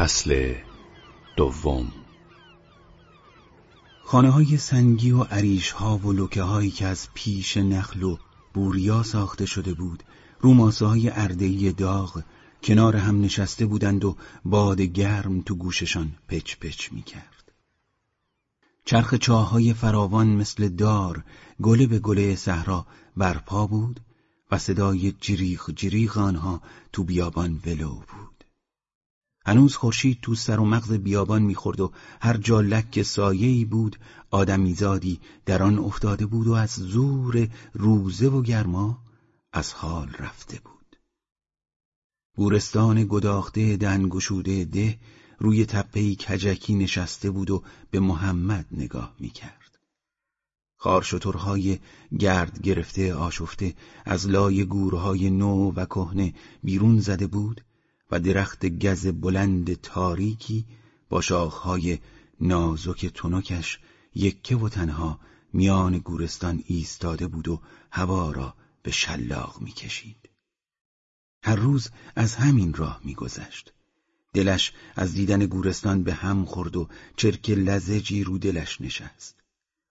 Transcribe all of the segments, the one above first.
فصل دوم خانه های سنگی و عریش ها و لکه هایی که از پیش نخل و بوریا ساخته شده بود روماسه های اردهی داغ کنار هم نشسته بودند و باد گرم تو گوششان پچ پچ می کرد. چرخ چاه های فراوان مثل دار گله به گله صحرا برپا بود و صدای جریخ جریخ آنها تو بیابان ولو بود. هنوز خورشید تو سر و مغز بیابان می‌خورد و هر جا لک سایه‌ای بود آدمیزادی در آن افتاده بود و از زور روزه و گرما از حال رفته بود. گورستان گداخته دنگشوده ده روی تپهی کجکی نشسته بود و به محمد نگاه می‌کرد. خارشترهای گرد گرفته آشفته از لای گورهای نو و کهنه بیرون زده بود. و درخت گز بلند تاریکی با شاخهای نازک تنکش یکه و تنها میان گورستان ایستاده بود و هوا را به شلاق می‌کشید. هر روز از همین راه میگذشت. دلش از دیدن گورستان به هم خورد و چرک لزجی رو دلش نشست.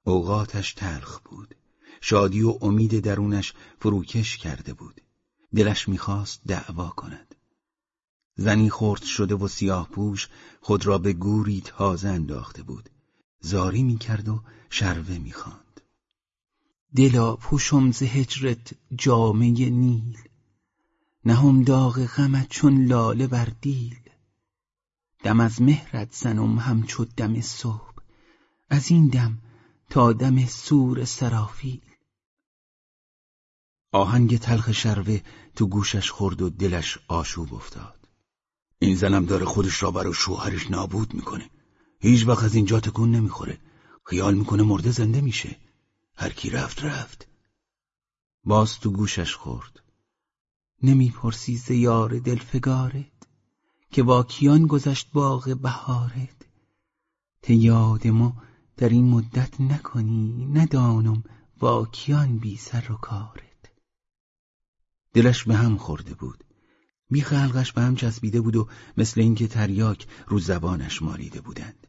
اوقاتش تلخ بود. شادی و امید درونش فروکش کرده بود. دلش می‌خواست دعوا کند. زنی خرد شده و سیاه پوش خود را به گوری تازه انداخته بود. زاری می‌کرد و شروه می‌خواند. دلا پوشم ز هجرت جامه نیل نهم داغ غمت چون لاله بر دیل دم از مهرت زنم همچو دم صبح از این دم تا دم سور سرافیل آهنگ تلخ شروه تو گوشش خورد و دلش آشوب افتاد این زنم داره خودش را برای شوهرش نابود می‌کنه. هیچ وقت از اینجا تکون نمی‌خوره. خیال می‌کنه مرده زنده میشه. هر کی رفت رفت. باز تو گوشش خورد. نمی‌پرسی ز یار دلفگارت که با کیان گذشت باغ بهارت. ته یاد ما در این مدت نکنی ندانم با کیان بی سر و کارت. دلش به هم خورده بود. بی خلقش به هم چسبیده بود و مثل اینکه تریاک رو زبانش ماریده بودند.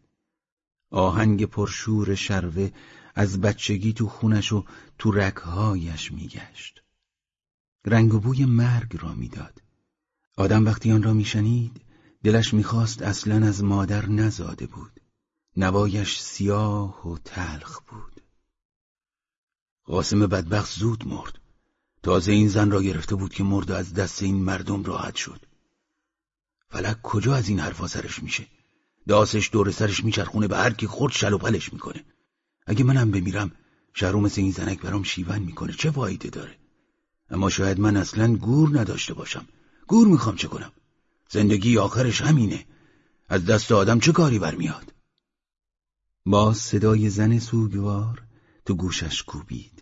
آهنگ پرشور شروه از بچگی تو خونش و تو رکهایش میگشت. رنگ و بوی مرگ را می‌داد. آدم وقتی آن را میشنید دلش می‌خواست اصلا از مادر نزاده بود. نوایش سیاه و تلخ بود. قاسم بدبخت زود مرد. تازه این زن را گرفته بود که مرد و از دست این مردم راحت شد. فلک کجا از این حرفا سرش میشه؟ داسش دور سرش میچرخونه به هر کی خورد شل و می‌کنه. اگه منم بمیرم شهرو مثل این زنک برام شیون می‌کنه. چه فایده داره؟ اما شاید من اصلا گور نداشته باشم. گور می‌خوام چه کنم؟ زندگی آخرش همینه. از دست آدم چه کاری برمیاد؟ باز صدای زن سوگوار تو گوشش کوبید.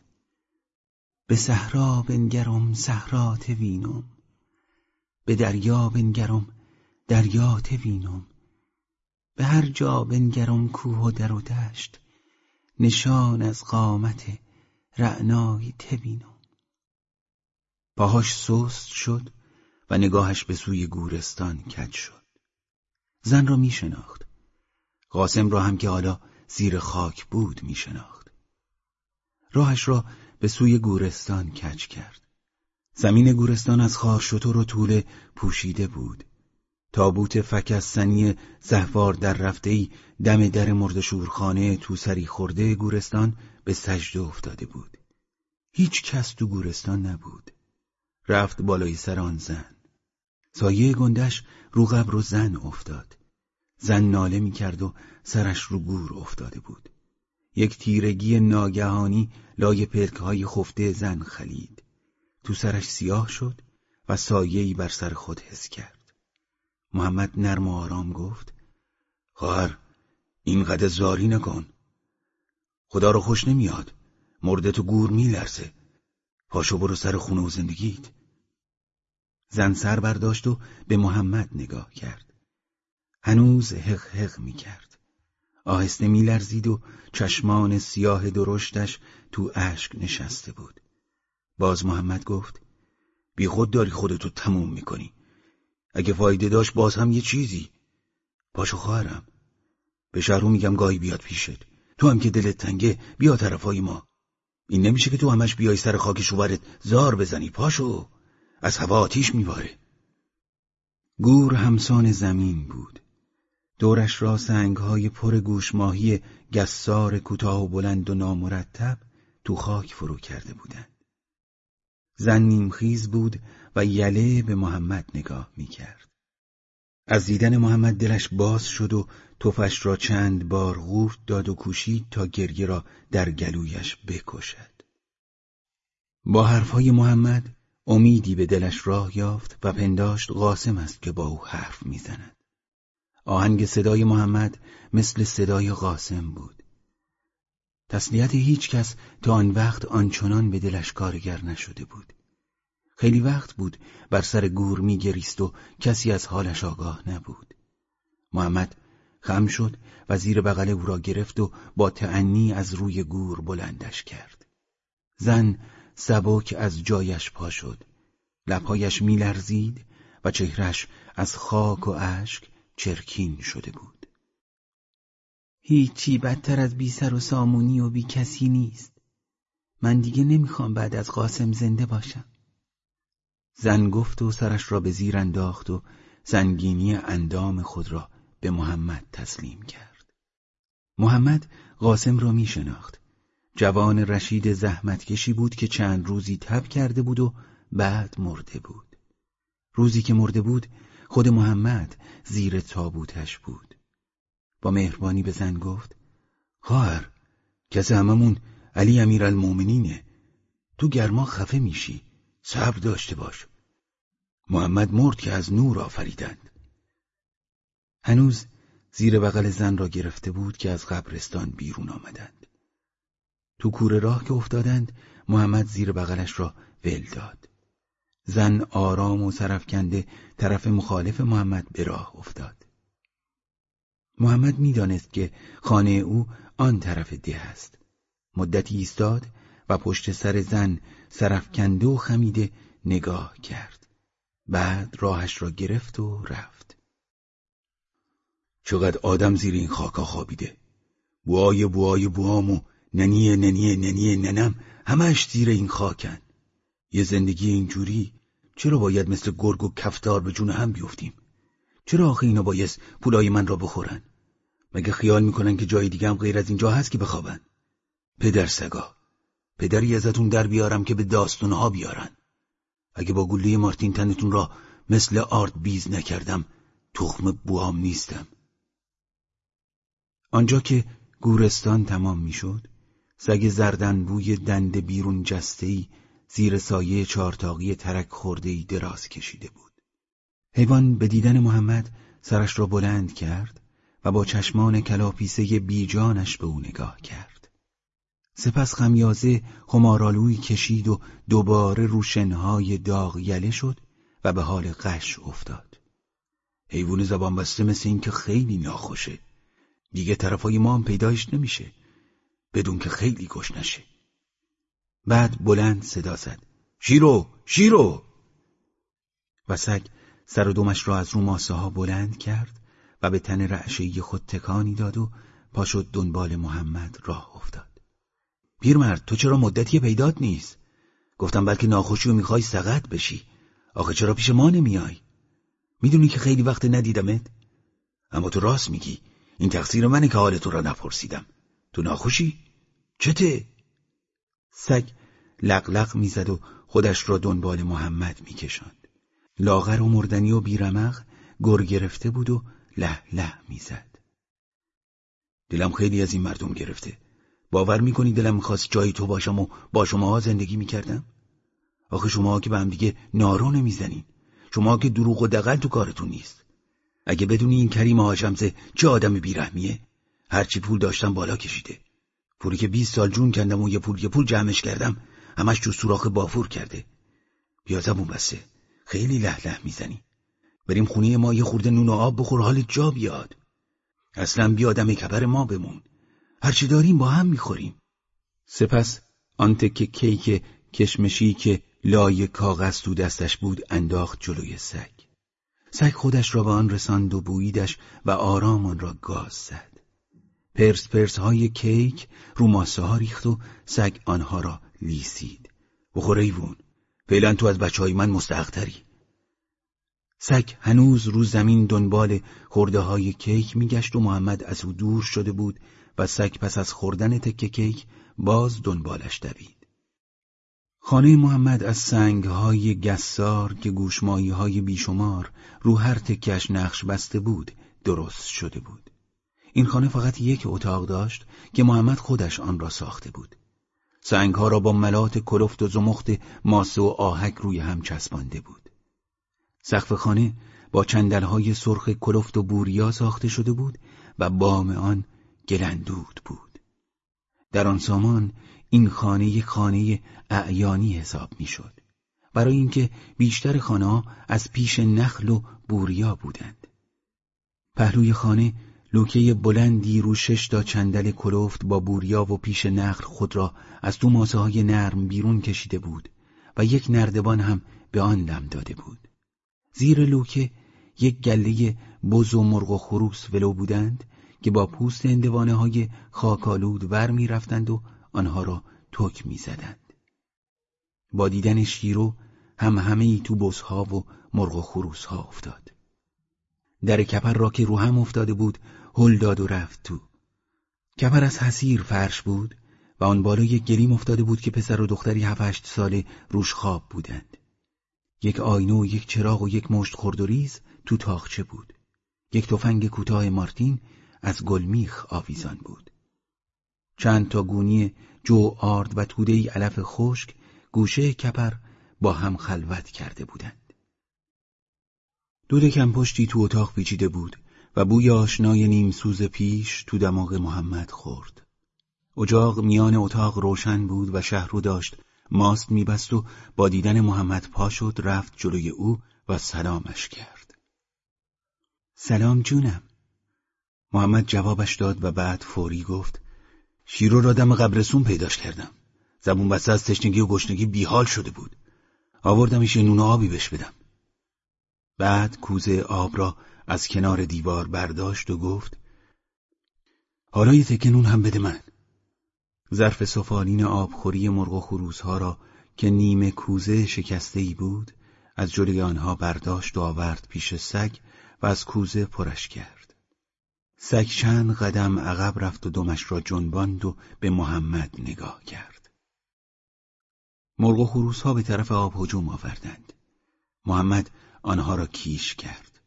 به صحرا بنگرم صحرا وینم به دریا بنگرم دریا وینم به هر جا بنگرم کوه و در و دشت نشان از قامت رعنای تبینم. پاهاش سست شد و نگاهش به سوی گورستان کج شد. زن را می شناخت. قاسم را هم که حالا زیر خاک بود می شناخت. راهش را به سوی گورستان کج کرد. زمین گورستان از خارشتر و طول پوشیده بود. تابوت فکستنی زهوار در رفته ای دم در مردشورخانه تو سری خورده گورستان به سجده افتاده بود. هیچ کس تو گورستان نبود. رفت بالای سر آن زن. سایه گندش رو قبر و زن افتاد. زن ناله می کرد و سرش رو گور افتاده بود. یک تیرگی ناگهانی لای پلکهای خفته زن خلید. تو سرش سیاه شد و سایه‌ای بر سر خود حس کرد. محمد نرم و آرام گفت خواهر اینقدر زاری نکن. خدا رو خوش نمیاد. مرده تو گور میلرزه. پاشو برو سر خونه و زندگیت. زن سر برداشت و به محمد نگاه کرد. هنوز حق حق می کرد آهسته می لرزید و چشمان سیاه درشتش تو اشک نشسته بود. باز محمد گفت بی خود داری خودتو تموم می‌کنی. اگه فایده داشت باز هم یه چیزی. پاشو خواهرم به شهرو میگم گاهی بیاد پیشت. تو هم که دلت تنگه بیا طرفای ما. این نمیشه که تو همش بیای سر خاک شوورت زار بزنی. پاشو از هوا آتیش میباره. گور همسان زمین بود. دورش را سنگهای پر گوش ماهی گسار کوتاه و بلند و نامرتب تو خاک فرو کرده بودند. زن نیمخیز بود و یله به محمد نگاه می‌کرد. از دیدن محمد دلش باز شد و توفش را چند بار غورت داد و کوشید تا گریه را در گلویش بکشد. با حرفهای محمد امیدی به دلش راه یافت و پنداشت قاسم است که با او حرف می‌زند. آهنگ صدای محمد مثل صدای قاسم بود. تسلیت هیچ کس تا آن وقت آنچنان به دلش کارگر نشده بود. خیلی وقت بود بر سر گور میگریست و کسی از حالش آگاه نبود. محمد خم شد و زیر بغل او را گرفت و با تعنی از روی گور بلندش کرد. زن سبک از جایش پا شد. لبهایش میلرزید و چهرش از خاک و اشک چرکین شده بود. هیچی بدتر از بی سر و سامونی و بی کسی نیست. من دیگه نمی‌خوام بعد از قاسم زنده باشم. زن گفت و سرش را به زیر انداخت و زنگینی اندام خود را به محمد تسلیم کرد. محمد قاسم را می شناخت. جوان رشید زحمتکشی بود که چند روزی تب کرده بود و بعد مرده بود. روزی که مرده بود خود محمد زیر تابوتش بود. با مهربانی به زن گفت خواهر کس هممون علی المومنینه تو گرما خفه میشی صبر داشته باش. محمد مرد که از نور آفریدند. هنوز زیر بغل زن را گرفته بود که از قبرستان بیرون آمدند. تو کوره راه که افتادند محمد زیر بغلش را ول داد. زن آرام و سرفکنده طرف مخالف محمد به راه افتاد. محمد می‌دانست که خانه او آن طرف ده است. مدتی ایستاد و پشت سر زن سرفکنده و خمیده نگاه کرد. بعد راهش را گرفت و رفت. چقدر آدم زیر این خاکا خوابیده. بوای بوای بوام و ننیه ننیه ننیه ننم همش زیر این خاکن. یه زندگی اینجوری چرا باید مثل گرگ و کفتار به جون هم بیفتیم؟ چرا آخه اینا باید پولای من را بخورن؟ مگه خیال می‌کنن که جای دیگه هم غیر از اینجا هست که بخوابن؟ پدر سگا پدری ازتون در بیارم که به داستونها بیارن. اگه با گله مارتین تنتون را مثل آرد بیز نکردم تخم بوام نیستم. آنجا که گورستان تمام می‌شد سگ زردن بوی دند بیرون جستهی زیر سایه چارتاقی ترک خورده دراز کشیده بود. حیوان به دیدن محمد سرش را بلند کرد و با چشمان کلاپیسه بیجانش به او نگاه کرد. سپس خمیازه خمارالوی کشید و دوباره روشنهای داغ یله شد و به حال قش افتاد. حیوان زبان بسته مثل این که خیلی ناخوشه. دیگه طرفای ما هم پیدایش نمیشه. بدون که خیلی گش نشه. بعد بلند صدا زد. شیرو شیرو! و سگ سر و دومش را از رو ماسه ها بلند کرد و به تن رعشه خود تکانی داد و پا شد دنبال محمد راه افتاد. پیرمرد تو چرا مدتی پیدات نیست؟ گفتم بلکه ناخوشی و می‌خوای سقط بشی. آخه چرا پیش ما نمیای؟ می‌دونی که خیلی وقت ندیدمت؟ اما تو راست میگی. این تقصیر منه که حال تو را نپرسیدم. تو ناخوشی؟ چته؟ سگ لقلق می‌زد و خودش را دنبال محمد میکشاند. لاغر و مردنی و بیرمق گر گرفته بود و له له می‌زد. دلم خیلی از این مردم گرفته. باور می‌کنی دلم می‌خواست جای تو باشم و با شما زندگی می‌کردم؟ آخه شما که به هم دیگه نارو نمی‌زنین. شما که دروغ و دقل تو کارتون نیست. اگه بدونی این کریم آجمزه چه آدم بیرحمیه؟ هرچی پول داشتم بالا کشیده. پولی که 20 سال جون کندم و یه پول یه پول جمعش کردم. همش جو سوراخ بافور کرده. بیا زبون بسته. خیلی له له می‌زنی. بریم خونه ما یه خورده نون و آب بخور حال جا بیاد. اصلا بیادم کبر ما بمون. هرچی داریم با هم می‌خوریم. سپس آن تکه کیک کشمشی که لای کاغذ تو دستش بود انداخت جلوی سگ. سگ خودش را به آن رساند و بوییدش و آرام آن را گاز زد. پرس پرس های کیک رو ماسه ها ریخت و سگ آنها را لیسید بخور ایوون فعلا تو از بچه های من مستحقتری سگ هنوز رو زمین دنبال خورده های کیک میگشت و محمد از او دور شده بود و سگ پس از خوردن تکه کیک باز دنبالش دوید. خانه محمد از سنگ های گسار که گوشمایی های بیشمار رو هر تکش نقش بسته بود درست شده بود. این خانه فقط یک اتاق داشت که محمد خودش آن را ساخته بود. سنگ ها را با ملات کلفت و زمخت ماسه و آهک روی هم چسبانده بود. سقف خانه با های سرخ کلفت و بوریا ساخته شده بود و بام آن گلندود بود. در آن سامان این خانه یک خانه اعیانی حساب می‌شد. برای اینکه بیشتر خانه از پیش نخل و بوریا بودند. پهلوی خانه لوکه بلندی رو شش تا چندل کلوفت با بوریا و پیش نخل خود را از تو ماسه های نرم بیرون کشیده بود و یک نردبان هم به آن دم داده بود. زیر لوکه یک گله بز و مرغ و خروس ولو بودند که با پوست اندوانه های خاکالود ور می رفتند و آنها را تک می زدند. با دیدن شیرو هم همه ای تو بزها و مرغ و خروس ها افتاد. در کپر را که رو هم افتاده بود هل داد و رفت تو. کپر از حسیر فرش بود و آن بالا یک گلیم افتاده بود که پسر و دختری هفت ساله روش خواب بودند. یک آینه و یک چراغ و یک مشت خرد و ریز تو تاخچه بود. یک تفنگ کوتاه مارتین از گلمیخ آویزان بود. چند تا گونی جو آرد و توده علف خشک گوشه کپر با هم خلوت کرده بودند. دود کم پشتی تو اتاق پیچیده بود و بوی آشنای نیم سوز پیش تو دماغ محمد خورد. اجاق میان اتاق روشن بود و شهر رو داشت ماست میبست و با دیدن محمد پا شد رفت جلوی او و سلامش کرد. سلام جونم. محمد جوابش داد و بعد فوری گفت شیرو را دم قبرسون پیداش کردم. زبون بسته از تشنگی و گشنگی بیحال شده بود. آوردمش یه نون آبی بش بدم. بعد کوزه آب را از کنار دیوار برداشت و گفت حالا یه تکه نون هم بده من. ظرف سفالین آبخوری مرغ و خروسها را که نیمه کوزه شکسته ای بود از جلوی آنها برداشت و آورد پیش سگ و از کوزه پرش کرد. سگ چند قدم عقب رفت و دمش را جنباند و به محمد نگاه کرد. مرغ و خروس ها به طرف آب هجوم آوردند. محمد آنها را کیش کرد.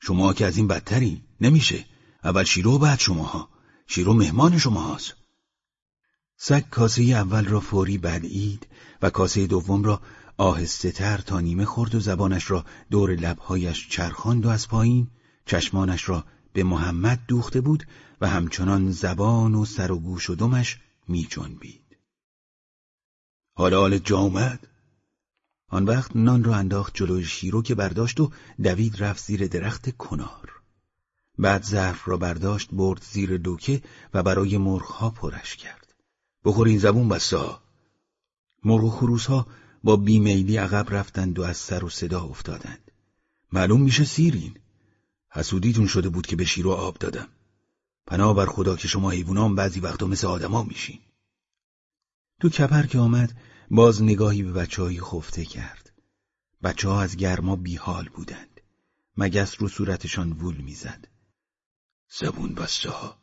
شما که از این بدتری نمیشه. اول شیرو بعد شماها. شیرو مهمان شماهاست. سگ کاسه اول را فوری بلعید و کاسه دوم را آهسته تر تا نیمه خورد و زبانش را دور لبهایش چرخاند و از پایین چشمانش را به محمد دوخته بود و همچنان زبان و سر و گوش و دمش می جنبید. حالا حال جا اومد؟ آن وقت نان را انداخت جلوی شیرو که برداشت و دوید رفت زیر درخت کنار. بعد ظرف را برداشت برد زیر دوکه و برای مرغها پرش کرد. بخورین زبون بسته ها. مرغ و خروس ها با بیمیلی عقب رفتند و از سر و صدا افتادند. معلوم میشه سیرین. حسودیتون شده بود که به شیر و آب دادم. پناه بر خدا که شما حیوانان بعضی وقتا مثل آدما میشین. تو کپر که آمد باز نگاهی به بچه های خفته کرد. بچه ها از گرما بیحال بودند. مگس رو صورتشان وول می‌زد. زبون بسته ها.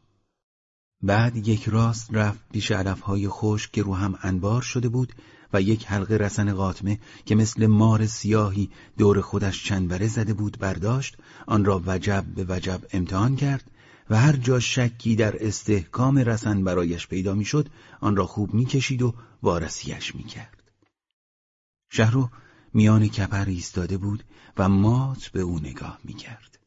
بعد یک راست رفت پیش علفهای خشک که رو هم انبار شده بود و یک حلقه رسن قاطمه که مثل مار سیاهی دور خودش چنبره زده بود برداشت آن را وجب به وجب امتحان کرد و هر جا شکی در استحکام رسن برایش پیدا می‌شد آن را خوب می‌کشید و وارسیش می‌کرد شهرو میان کپر ایستاده بود و مات به او نگاه می‌کرد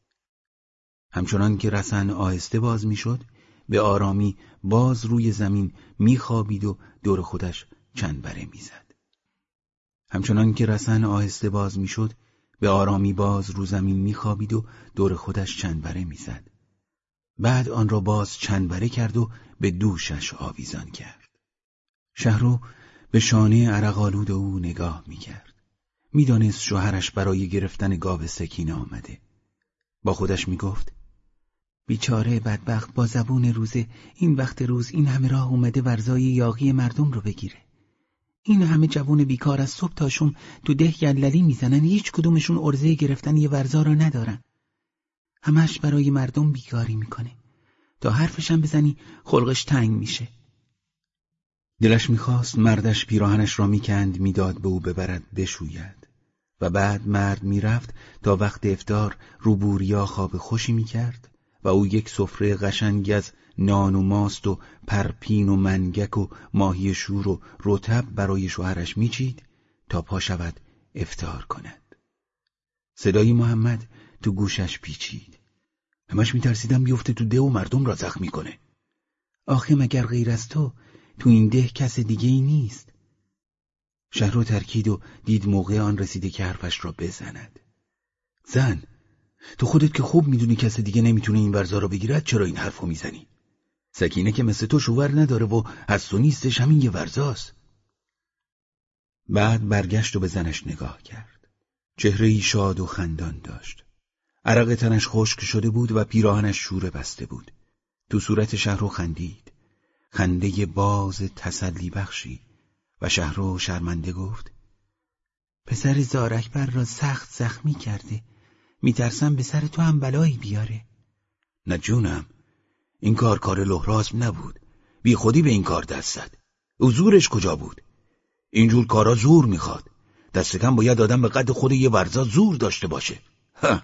همچنان که رسن آهسته باز می‌شد به آرامی باز روی زمین میخوابید و دور خودش چند بره می‌زد. همچنان که رسن آهسته باز می‌شد به آرامی باز رو زمین میخوابید و دور خودش چند بره می‌زد. بعد آن را باز چند بره کرد و به دوشش آویزان کرد. شهرو به شانه عرقالود او نگاه می‌کرد. می‌دانست شوهرش برای گرفتن گاو سکینه آمده. با خودش می‌گفت بیچاره بدبخت با زبون روزه این وقت روز این همه راه اومده ورزای یاقی مردم رو بگیره این همه جوون بیکار از صبح تا شم تو ده یللی می‌زنن هیچ کدومشون ارزه گرفتن یه ورزا رو ندارن همش برای مردم بیکاری می‌کنه. تا حرفشم بزنی خلقش تنگ میشه. دلش می‌خواست مردش پیراهنش را می‌کند می‌داد به او ببرد بشوید. و بعد مرد می‌رفت تا وقت افتار روبوریا خواب خوشی می‌کرد و او یک سفره قشنگ از نان و ماست و پرپین و منگک و ماهی شور و رتب برای شوهرش میچید تا پا شود افتار کند. صدای محمد تو گوشش پیچید. همش میترسیدم بیفته تو ده و مردم را زخمی کنه. آخه مگر غیر از تو تو این ده کس دیگه ای نیست؟ شهر رو ترکید و دید موقع آن رسیده که حرفش را بزند. زن تو خودت که خوب می‌دونی کس دیگه نمی‌تونه این ورزا را بگیرد چرا این حرفو می‌زنی؟ سکینه که مثل تو شوور نداره و از تو نیستش همین یه ورزاست. بعد برگشت و به زنش نگاه کرد. چهره ای شاد و خندان داشت. عرق تنش خشک شده بود و پیراهنش شوره بسته بود. تو صورت شهرو خندید. خنده باز تسلی بخشی و شهرو شرمنده گفت پسر زارکبر را سخت زخمی کرده. میترسم به سر تو هم بلایی بیاره. نه جونم این کار کار لحراسم نبود. بی خودی به این کار دست زد. او زورش کجا بود؟ اینجور کارا زور می‌خواد. دست کم باید آدم به قد خود یه ورزا زور داشته باشه. ها.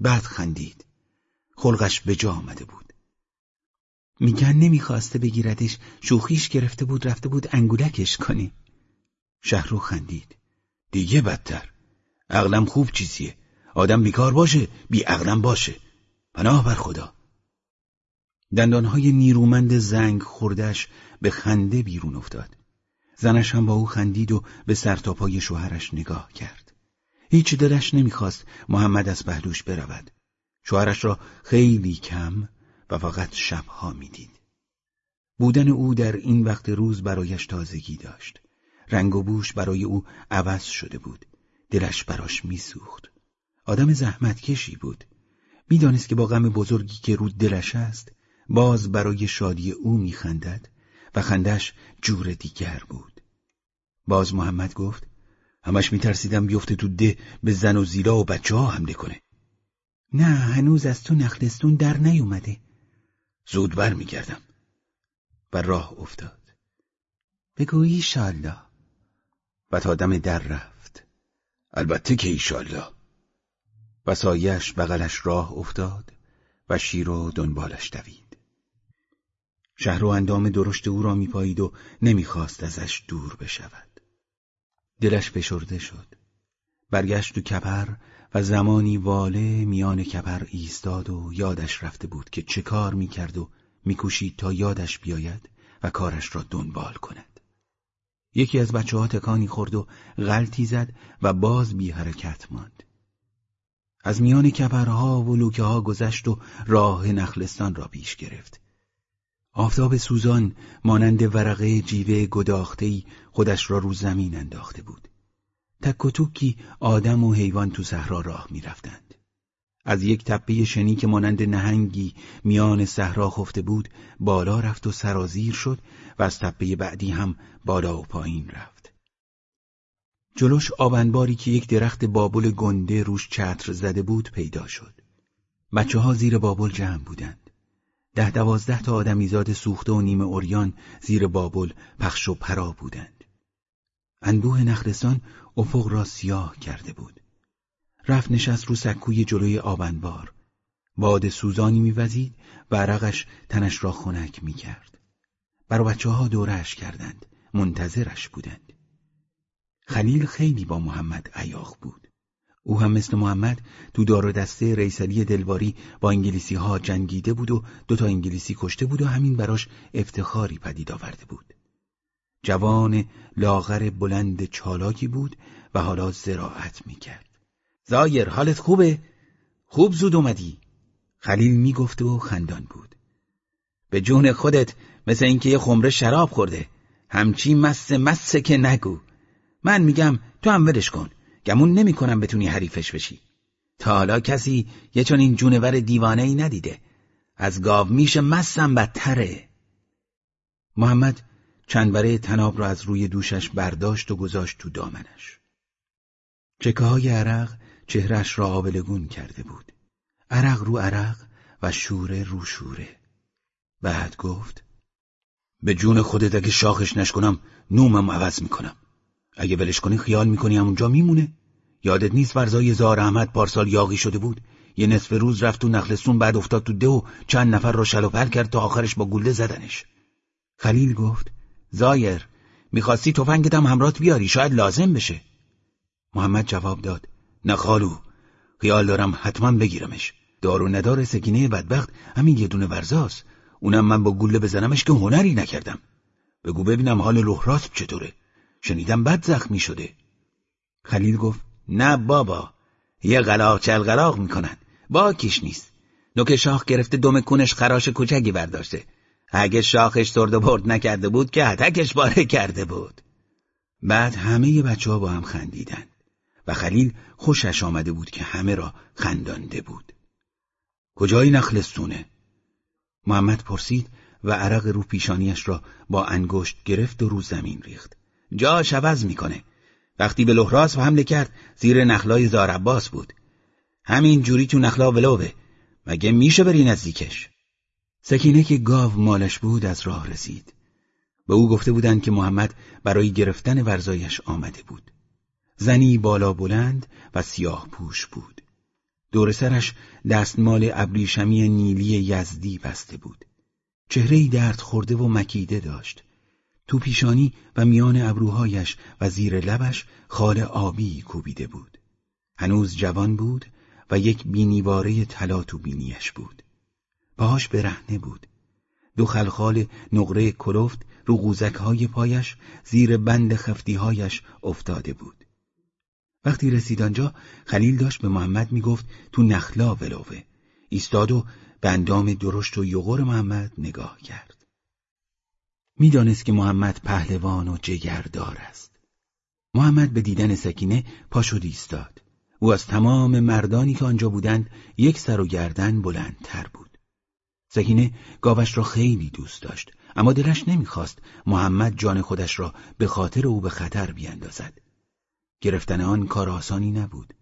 بعد خندید. خلقش به جا آمده بود. میگن نمی‌خواسته بگیردش. شوخیش گرفته بود رفته بود انگولکش کنی شهرو خندید. دیگه بدتر. عقلم خوب چیزیه. آدم بیکار باشه بی عقلم باشه. پناه بر خدا. دندانهای نیرومند زنگ خوردش به خنده بیرون افتاد. زنش هم با او خندید و به سرتاپای شوهرش نگاه کرد. هیچ دلش نمی‌خواست محمد از پهلوش برود. شوهرش را خیلی کم و فقط شبها می‌دید. بودن او در این وقت روز برایش تازگی داشت. رنگ و بوش برای او عوض شده بود. دلش براش میسوخت. آدم زحمتکشی بود. می‌دانست که با غم بزرگی که رو دلش است باز برای شادی او میخندد و خندش جور دیگر بود. باز محمد گفت همش میترسیدم بیفته تو ده به زن و زیرا و بچه ها حمله کنه. نه هنوز از تو نخلستون در نیومده. زود بر میگردم. و راه افتاد. بگو ایشالله. و تا دم در رفت. البته که ایشالله. و سایش بغلش راه افتاد و شیر و دنبالش دوید. شهر و اندام درشت او را میپایید و نمی‌خواست ازش دور بشود. دلش فشرده شد. برگشت تو کپر و زمانی واله میان کپر ایستاد و یادش رفته بود که چه کار می‌کرد و میکوشید تا یادش بیاید و کارش را دنبال کند. یکی از بچه ها تکانی خورد و غلطی زد و باز بی حرکت ماند. از میان کپرها و لوکه ها گذشت و راه نخلستان را پیش گرفت. آفتاب سوزان مانند ورقه جیوه گداختهی خودش را رو زمین انداخته بود. تک و توکی آدم و حیوان تو صحرا راه می‌رفتند. از یک تپه شنی که مانند نهنگی میان صحرا خفته بود بالا رفت و سرازیر شد و از تپه بعدی هم بالا و پایین رفت. جلوش آبنباری که یک درخت بابل گنده روش چتر زده بود پیدا شد. بچه ها زیر بابل جمع بودند. ده دوازده تا آدمیزاد سوخته و نیمه اوریان زیر بابل پخش و پرا بودند. انبوه نخلستان افق را سیاه کرده بود. رفت نشست رو سکوی جلوی آبنبار باد سوزانی میوزید و عرقش تنش را خنک می‌کرد. بر بچه ها دورش کردند. منتظرش بودند. خلیل خیلی با محمد عیاق بود. او هم مثل محمد تو دار و دسته ریسلی دلواری با انگلیسی ها جنگیده بود و دوتا انگلیسی کشته بود و همین براش افتخاری پدید آورده بود. جوان لاغر بلند چالاکی بود و حالا زراعت می‌کرد. زایر حالت خوبه؟ خوب زود اومدی. خلیل می‌گفت و خندان بود. به جون خودت مثل اینکه یه خمره شراب خورده. همچی مست مست که نگو. من میگم تو هم ولش کن. گمون نمی‌کنم بتونی حریفش بشی. تا حالا کسی یه چون این جونور دیوانه ای ندیده. از گاو میشه مستم بدتره. محمد چند بره تناب را از روی دوشش برداشت و گذاشت تو دامنش. چکه های عرق چهرش را آبلگون کرده بود. عرق رو عرق و شوره رو شوره. بعد گفت به جون خودت اگه شاخش نشکنم نومم عوض می‌کنم. اگه ولش کنی خیال می‌کنی همونجا میمونه. یادت نیست ورزای زار احمد پارسال یاقی شده بود؟ یه نصف روز رفت تو نخلستون بعد افتاد تو ده و چند نفر را شلوپل کرد تا آخرش با گوله زدنش. خلیل گفت زایر می‌خواستی تفنگتم همرات بیاری شاید لازم بشه. محمد جواب داد نه خالو خیال دارم حتما بگیرمش. دارو ندار سکینه بدبخت همین یه دونه ورزاست. اونم من با گوله بزنمش که هنری نکردم. بگو ببینم حال لحراسب چطوره. شنیدم بد زخمی شده. خلیل گفت نه بابا یه غلاق چل غلاق می‌کنن. باکیش نیست. نوک شاخ گرفته دم کونش خراش کوچکی برداشته. اگه شاخش سرد و برد نکرده بود که هتکش باره کرده بود. بعد همه بچه ها با هم خندیدن و خلیل خوشش آمده بود که همه را خندانده بود. کجای نخلستونه؟ محمد پرسید و عرق رو پیشانیش را با انگشت گرفت و رو زمین ریخت. جاش عوض می‌کنه. وقتی به لحراس حمله کرد زیر نخلای زارباس بود. همین جوری تو نخلا ولوه. مگه میشه بری نزدیکش؟ سکینه که گاو مالش بود از راه رسید. به او گفته بودند که محمد برای گرفتن ورزایش آمده بود. زنی بالا بلند و سیاه پوش بود. دور سرش دستمال ابریشمی نیلی یزدی بسته بود. چهره درد خورده و مکیده داشت. تو پیشانی و میان ابروهایش و زیر لبش خال آبی کوبیده بود. هنوز جوان بود و یک بینیواره طلا تو بینیش بود. پاهاش برهنه بود. دو خلخال نقره کلفت رو قوزک های پایش زیر بند خفتیهایش افتاده بود. وقتی رسید آنجا خلیل داشت به محمد می‌گفت تو نخلا ولوه. ایستاد و به اندام درشت و یغور محمد نگاه کرد. می‌دانست که محمد پهلوان و جگردار است. محمد به دیدن سکینه پاشد ایستاد. او از تمام مردانی که آنجا بودند یک سر و گردن بلندتر بود. سکینه گاوش را خیلی دوست داشت اما دلش نمی‌خواست محمد جان خودش را به خاطر او به خطر بیاندازد. گرفتن آن کار آسانی نبود.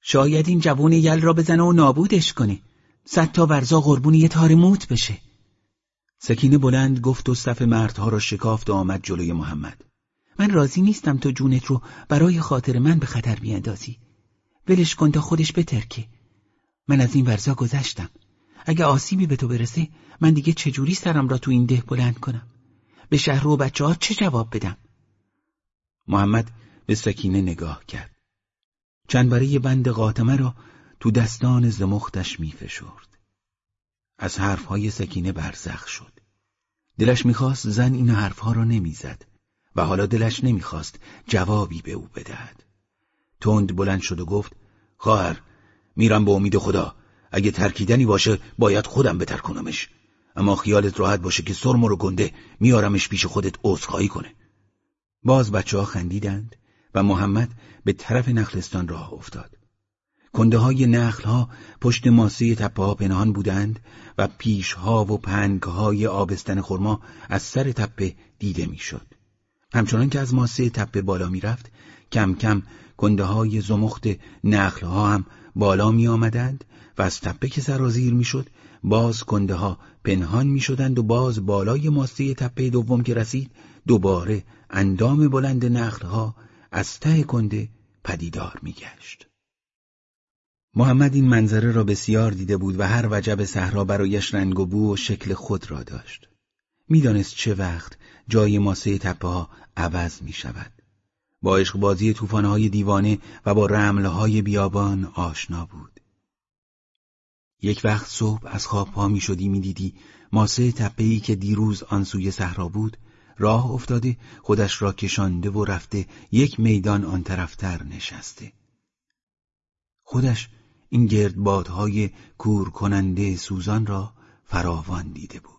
شاید این جوون یل را بزنه و نابودش کنه. صد تا ورزا قربونی یه تار موت بشه. سکینه بلند گفت و صف مردها را شکافت و آمد جلوی محمد. من راضی نیستم تو جونت رو برای خاطر من به خطر بیاندازی. ولش کن تا خودش بترکه. من از این ورزا گذشتم. اگه آسیبی به تو برسه من دیگه چجوری سرم را تو این ده بلند کنم؟ به شهر و بچه ها چه جواب بدم؟ محمد به سکینه نگاه کرد. چند برای بند قاطمه را تو دستان زمختش میفشرد. از حرفهای سکینه برزخ شد. دلش می‌خواست زن این حرفها را نمی‌زد و حالا دلش نمی‌خواست جوابی به او بدهد. تند بلند شد و گفت خواهر میرم به امید خدا. اگه ترکیدنی باشه باید خودم بتر کنمش اما خیالت راحت باشه که سرم رو گنده میارمش پیش خودت عذرخواهی کنه. باز بچه ها خندیدند و محمد به طرف نخلستان راه افتاد. کنده های نخل ها پشت ماسه تپه ها پنهان بودند و پیش ها و پنگ های آبستن خرما از سر تپه دیده می‌شد. همچنان که از ماسه تپه بالا می‌رفت کم کم کنده های زمخت نخل ها هم بالا می آمدند و از تپه که سرازیر می شد باز کنده ها پنهان می شدند و باز بالای ماسه تپه دوم که رسید دوباره اندام بلند نخل ها از ته کنده پدیدار می گشت. محمد این منظره را بسیار دیده بود و هر وجب صحرا برایش رنگ و بو و شکل خود را داشت. می‌دانست چه وقت جای ماسه تپه ها عوض می شود. با عشقبازی توفانهای دیوانه و با رملهای بیابان آشنا بود. یک وقت صبح از خواب پا می شدی می دیدی ماسه تپهی که دیروز آن سوی صحرا بود راه افتاده خودش را کشانده و رفته یک میدان آن طرفتر نشسته. خودش این گردبادهای کور کننده سوزان را فراوان دیده بود.